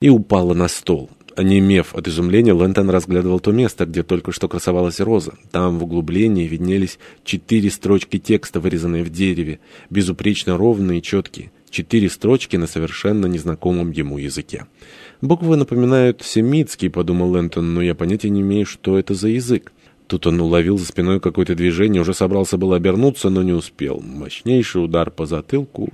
и упала на стол. Онемев от изумления, Лэнтон разглядывал то место, где только что красовалась роза. Там в углублении виднелись четыре строчки текста, вырезанные в дереве, безупречно ровные и четкие. Четыре строчки на совершенно незнакомом ему языке. «Буквы напоминают семитский», — подумал Лэнтон, «но я понятия не имею, что это за язык». Тут он уловил за спиной какое-то движение, уже собрался было обернуться, но не успел. Мощнейший удар по затылку,